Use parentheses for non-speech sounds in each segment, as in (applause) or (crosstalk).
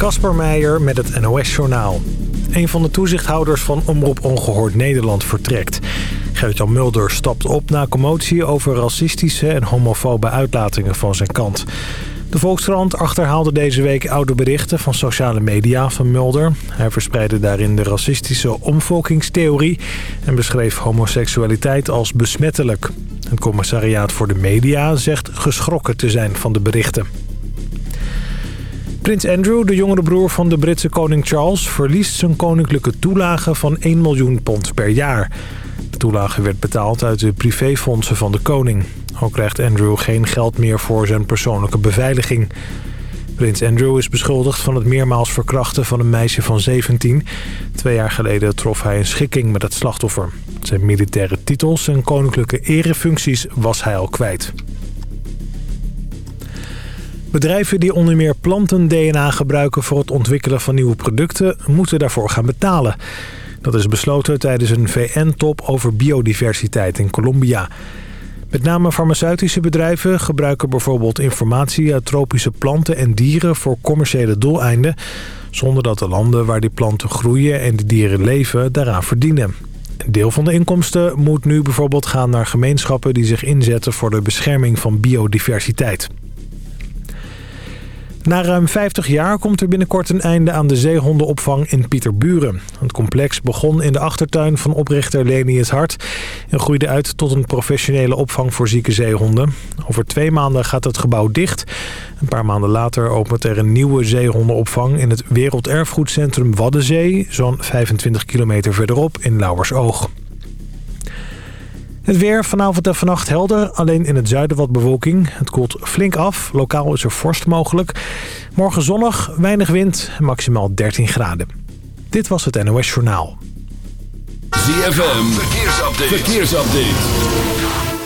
Kasper Meijer met het NOS-journaal. Een van de toezichthouders van Omroep Ongehoord Nederland vertrekt. Gert-Jan Mulder stapt op na commotie over racistische en homofobe uitlatingen van zijn kant. De Volkskrant achterhaalde deze week oude berichten van sociale media van Mulder. Hij verspreidde daarin de racistische omvolkingstheorie... en beschreef homoseksualiteit als besmettelijk. Het commissariaat voor de media zegt geschrokken te zijn van de berichten. Prins Andrew, de jongere broer van de Britse koning Charles... verliest zijn koninklijke toelage van 1 miljoen pond per jaar. De toelage werd betaald uit de privéfondsen van de koning. Ook krijgt Andrew geen geld meer voor zijn persoonlijke beveiliging. Prins Andrew is beschuldigd van het meermaals verkrachten van een meisje van 17. Twee jaar geleden trof hij een schikking met het slachtoffer. Zijn militaire titels en koninklijke erefuncties was hij al kwijt. Bedrijven die onder meer planten-DNA gebruiken voor het ontwikkelen van nieuwe producten... moeten daarvoor gaan betalen. Dat is besloten tijdens een VN-top over biodiversiteit in Colombia. Met name farmaceutische bedrijven gebruiken bijvoorbeeld informatie uit tropische planten en dieren voor commerciële doeleinden, zonder dat de landen waar die planten groeien en de dieren leven daaraan verdienen. Een deel van de inkomsten moet nu bijvoorbeeld gaan naar gemeenschappen die zich inzetten voor de bescherming van biodiversiteit. Na ruim 50 jaar komt er binnenkort een einde aan de zeehondenopvang in Pieterburen. Het complex begon in de achtertuin van oprichter Leni het Hart... en groeide uit tot een professionele opvang voor zieke zeehonden. Over twee maanden gaat het gebouw dicht. Een paar maanden later opent er een nieuwe zeehondenopvang... in het Werelderfgoedcentrum Waddenzee, zo'n 25 kilometer verderop in Lauwersoog. Het weer vanavond en vannacht helder. Alleen in het zuiden wat bewolking. Het koelt flink af. Lokaal is er vorst mogelijk. Morgen zonnig, weinig wind. Maximaal 13 graden. Dit was het NOS Journaal. ZFM. Verkeersupdate. Verkeersupdate.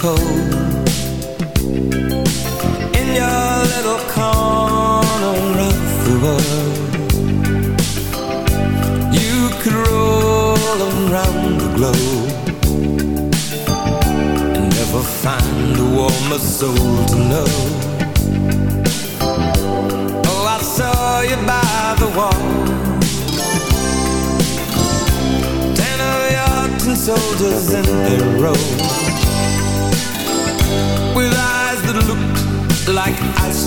Cold in your little corner of the world? You could roll around the globe and never find a warmer soul to know. Oh, I saw you by the wall. Ten of your tin soldiers in a row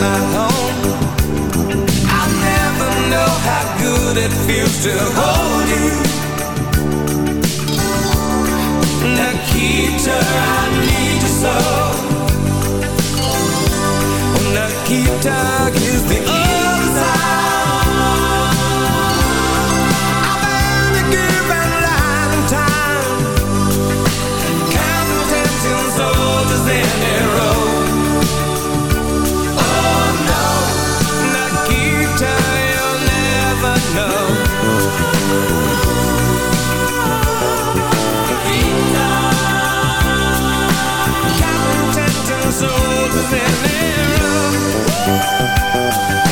my home. I'll never know how good it feels to hold you. Nikita, I need you so. Nikita is me. Counting ten soldiers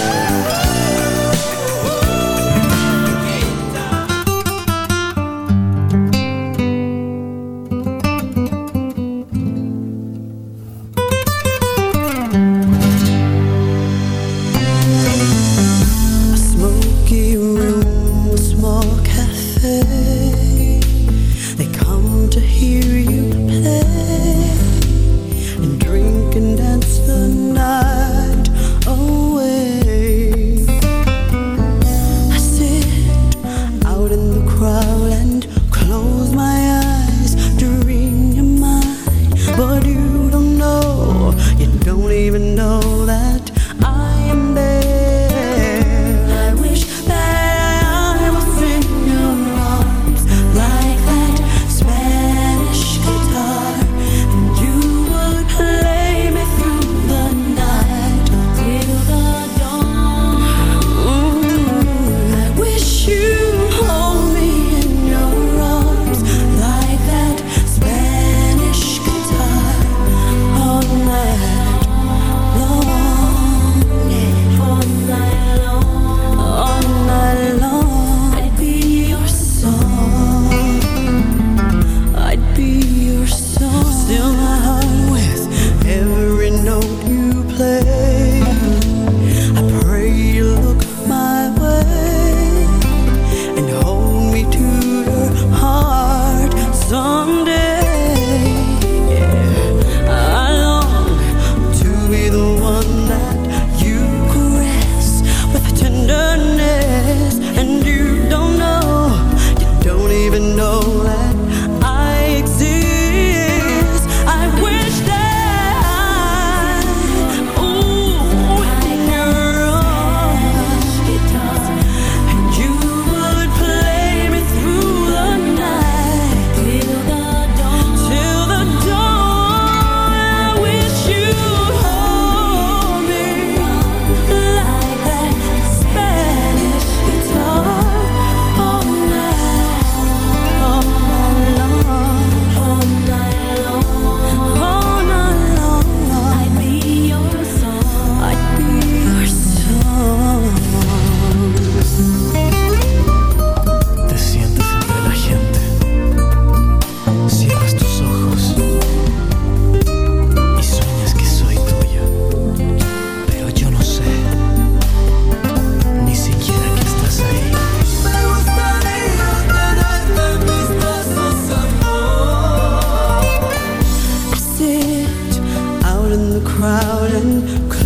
crowd and crowd.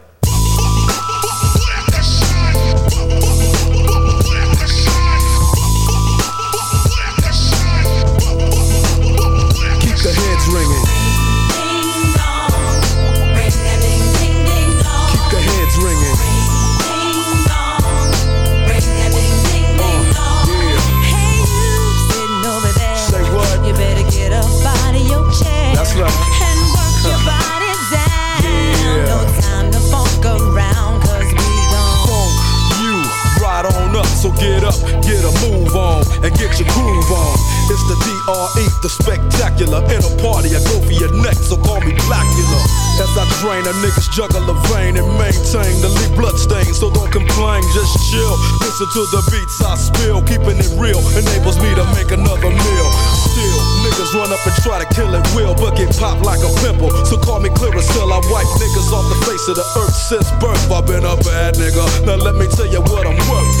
Spectacular. In a party, I go for your neck, so call me Blackula. As I drain a nigga's juggle of vein and maintain the lead blood stain. So don't complain, just chill. Listen to the beats I spill, keeping it real enables me to make another meal. Still, niggas run up and try to kill it will, but get popped like a pimple. So call me Clearasil, I wipe niggas off the face of the earth since birth. I've been a bad nigga. Now let me tell you what I'm worth.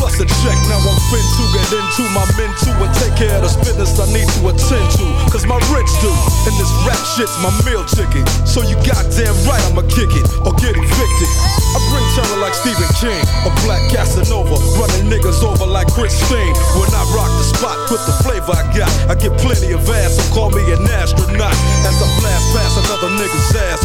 Plus a check, now I'm fin to get into my men too and take care of this business I need to attend to. Cause my rich do, and this rap shit's my meal ticket. So you goddamn right I'ma kick it or get evicted. I bring terror like Stephen King, a black Casanova, running niggas over like Christine. When I rock the spot with the flavor I got, I get plenty of ass, so call me an astronaut. As I blast past another nigga's ass,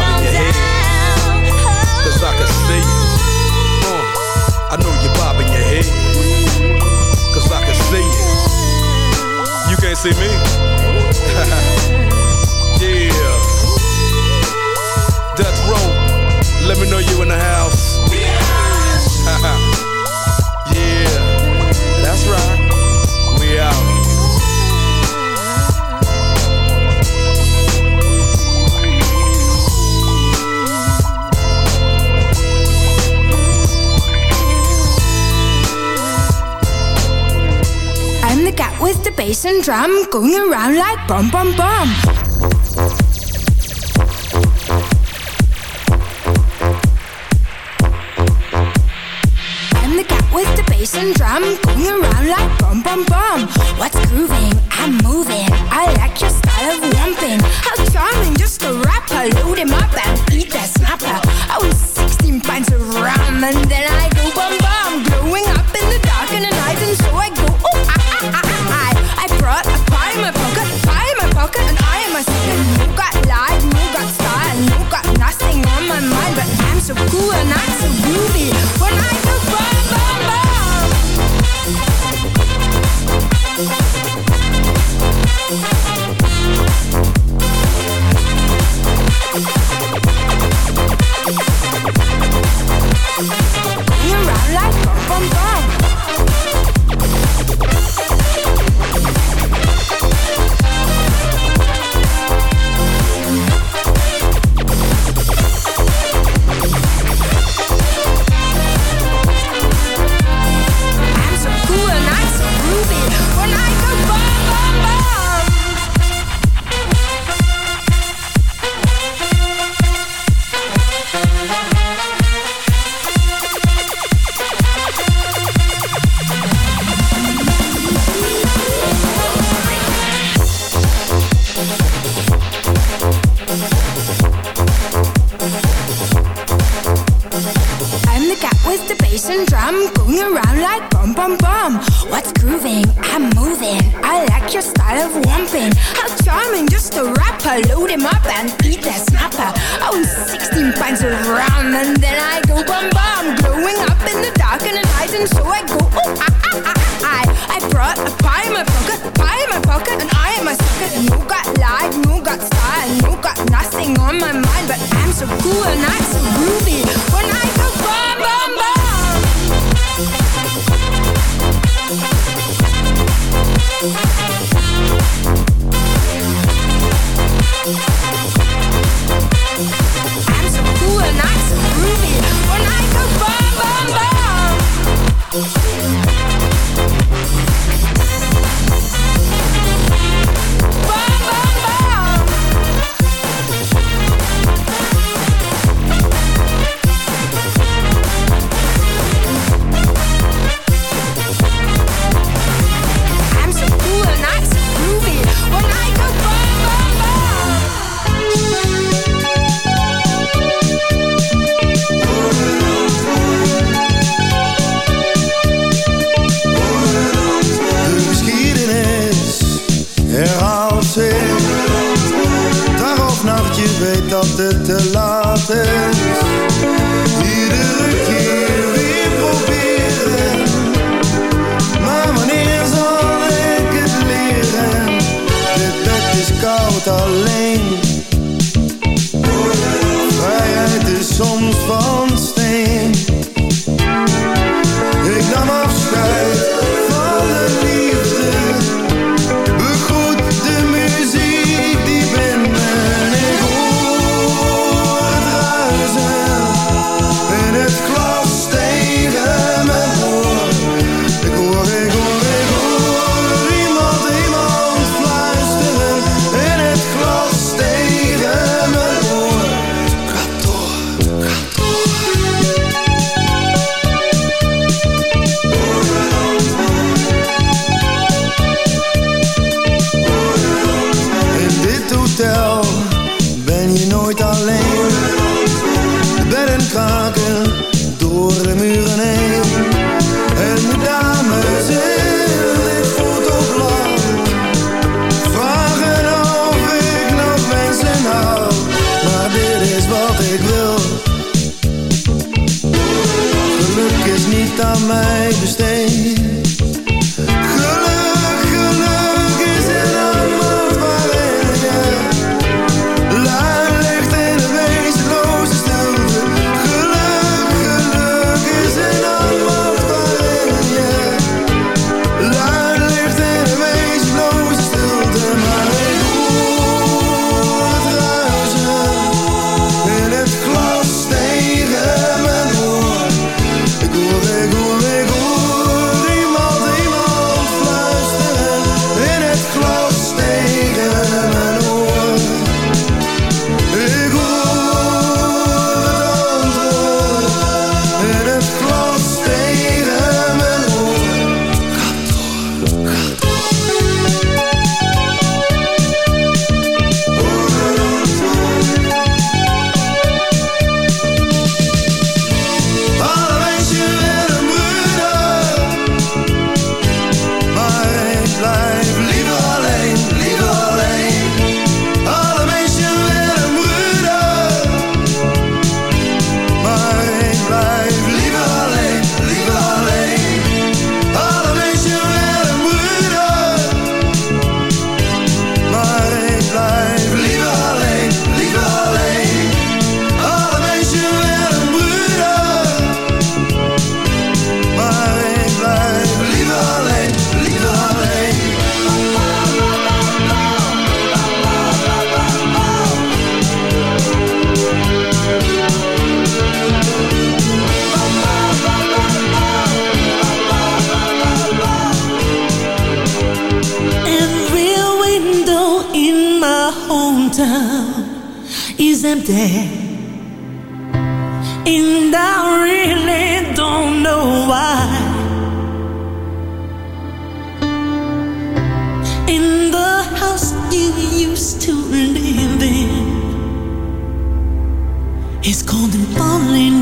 see you. Uh, I know you're bobbing your head. Cause I can see you. You can't see me. (laughs) yeah. Death row. Let me know you in the house. with the bass and drum going around like bum bum bum.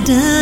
Falling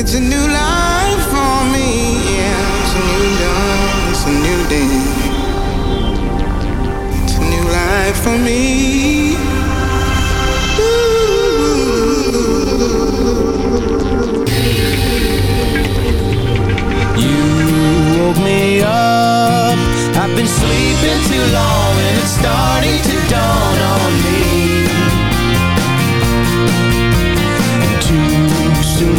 It's a new life for me, yeah. It's a new dawn, it's a new day. It's a new life for me. You woke me up. I've been sleeping too long, and it's starting to dawn on.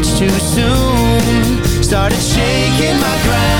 much too soon. Started shaking my ground.